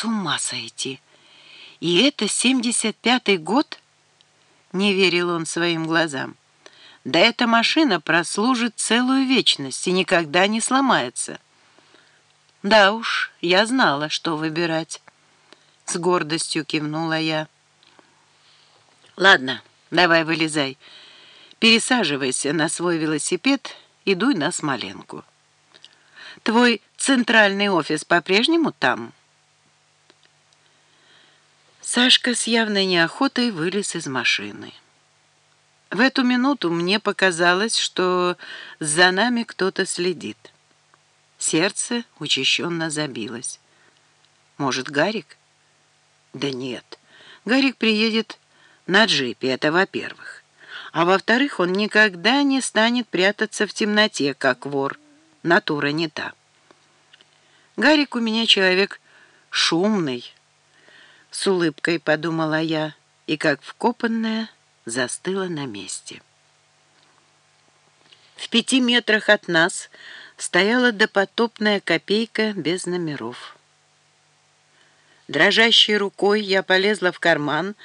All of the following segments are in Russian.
С ума сойти! И это семьдесят пятый год? Не верил он своим глазам. Да эта машина прослужит целую вечность и никогда не сломается. Да уж, я знала, что выбирать. С гордостью кивнула я. Ладно, давай вылезай. Пересаживайся на свой велосипед и дуй на Смоленку. Твой центральный офис по-прежнему там?» Сашка с явной неохотой вылез из машины. В эту минуту мне показалось, что за нами кто-то следит. Сердце учащенно забилось. Может, Гарик? Да нет, Гарик приедет на джипе, это во-первых. А во-вторых, он никогда не станет прятаться в темноте, как вор. Натура не та. Гарик у меня человек шумный, с улыбкой подумала я, и как вкопанная застыла на месте. В пяти метрах от нас стояла допотопная копейка без номеров. Дрожащей рукой я полезла в карман,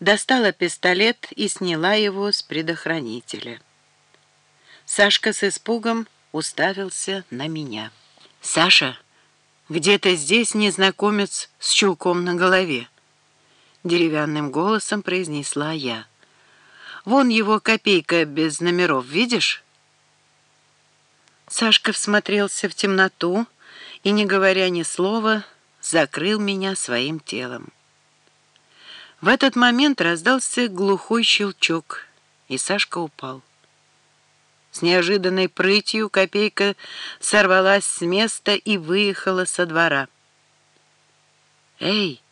достала пистолет и сняла его с предохранителя. Сашка с испугом уставился на меня. «Саша!» Где-то здесь незнакомец с чулком на голове. Деревянным голосом произнесла я. Вон его копейка без номеров, видишь? Сашка всмотрелся в темноту и, не говоря ни слова, закрыл меня своим телом. В этот момент раздался глухой щелчок, и Сашка упал. С неожиданной прытью копейка сорвалась с места и выехала со двора. «Эй,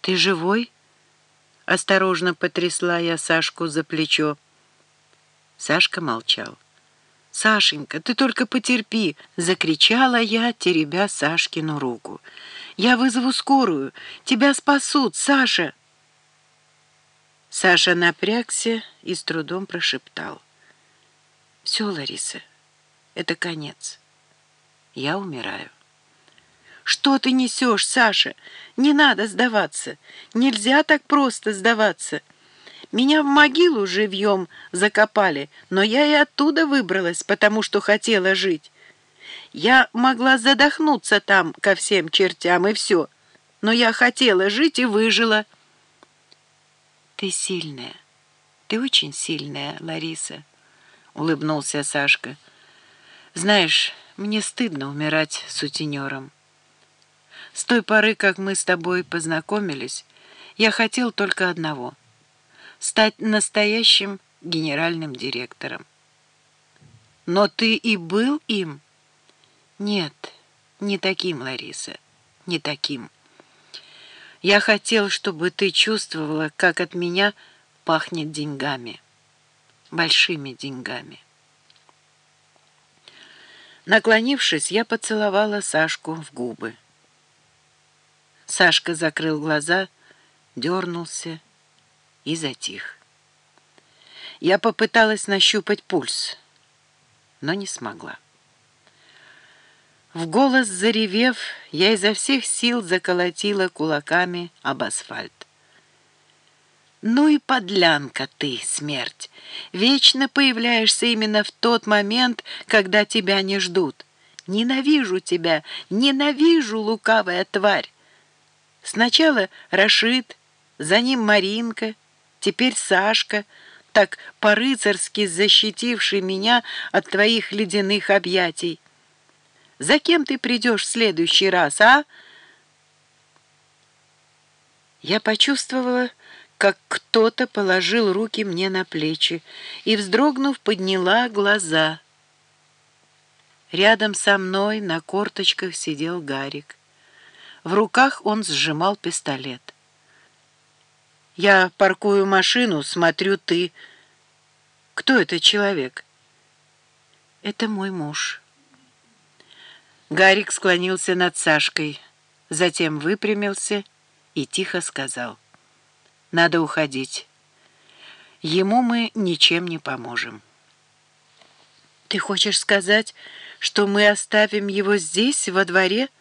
ты живой?» Осторожно потрясла я Сашку за плечо. Сашка молчал. «Сашенька, ты только потерпи!» — закричала я, теребя Сашкину руку. «Я вызову скорую! Тебя спасут, Саша!» Саша напрягся и с трудом прошептал. Все, Лариса, это конец. Я умираю. Что ты несешь, Саша? Не надо сдаваться. Нельзя так просто сдаваться. Меня в могилу живьем закопали, но я и оттуда выбралась, потому что хотела жить. Я могла задохнуться там ко всем чертям, и все. Но я хотела жить и выжила. Ты сильная. Ты очень сильная, Лариса. — улыбнулся Сашка. «Знаешь, мне стыдно умирать сутенером. С той поры, как мы с тобой познакомились, я хотел только одного — стать настоящим генеральным директором. Но ты и был им? Нет, не таким, Лариса, не таким. Я хотел, чтобы ты чувствовала, как от меня пахнет деньгами» большими деньгами. Наклонившись, я поцеловала Сашку в губы. Сашка закрыл глаза, дернулся и затих. Я попыталась нащупать пульс, но не смогла. В голос заревев, я изо всех сил заколотила кулаками об асфальт. «Ну и подлянка ты, смерть! Вечно появляешься именно в тот момент, когда тебя не ждут. Ненавижу тебя, ненавижу, лукавая тварь!» Сначала Рашид, за ним Маринка, теперь Сашка, так по-рыцарски защитивший меня от твоих ледяных объятий. За кем ты придешь в следующий раз, а?» Я почувствовала, как кто-то положил руки мне на плечи и, вздрогнув, подняла глаза. Рядом со мной на корточках сидел Гарик. В руках он сжимал пистолет. «Я паркую машину, смотрю ты. Кто этот человек?» «Это мой муж». Гарик склонился над Сашкой, затем выпрямился и тихо сказал — надо уходить. Ему мы ничем не поможем. Ты хочешь сказать, что мы оставим его здесь, во дворе, —